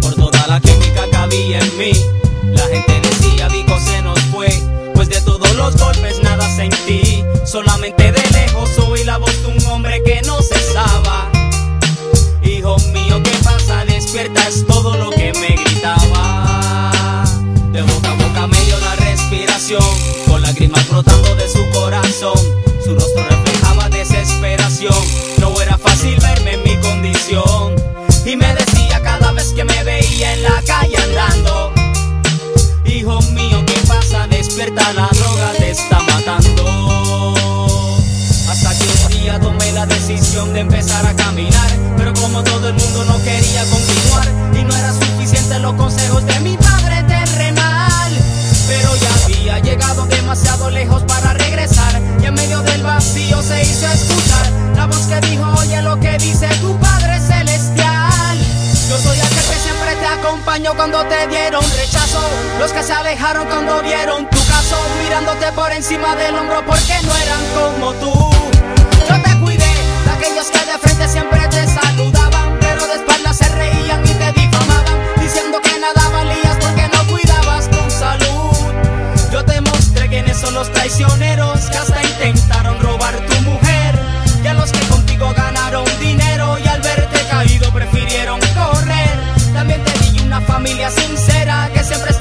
por toda la química que había en mí. La gente decía, Vico se nos fue, pues de todos los golpes nada sentí. Solamente de lejos soy la voz de un hombre que no cesaba. Hijo mío, ¿qué pasa? Despiertas todo lo que me empezar a caminar. Pero como todo el mundo no quería continuar, y no era suficiente los consejos de mi padre terrenal. Pero ya había llegado demasiado lejos para regresar. Y en medio del vacío se hizo escuchar la voz que dijo: Oye, lo que dice tu padre celestial. Yo soy aquel que siempre te acompañó cuando te dieron rechazo. Los que se alejaron cuando vieron tu caso, mirándote por encima del hombro porque no eran como tú. Sincera que siempre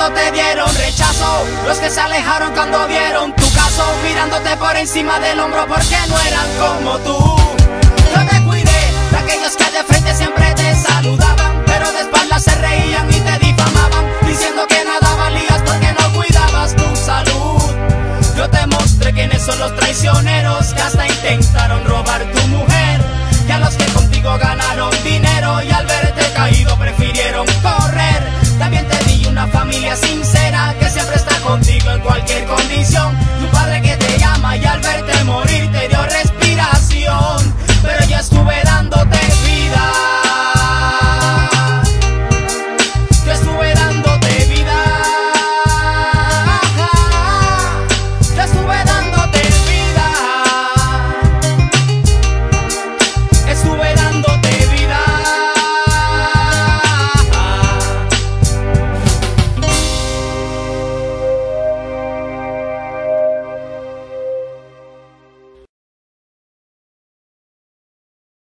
cuando te dieron rechazo. Los que se alejaron cuando vieron tu caso, mirándote por encima del hombro porque no eran como tú. Yo te cuidé de aquellos que de frente siempre te saludaban, pero de espaldas se reían y te difamaban, diciendo que nada valías porque no cuidabas tu salud. Yo te mostré quiénes son los traicioneros que hasta intentaron robar tu mujer. Y a los que contigo ganaron dinero y al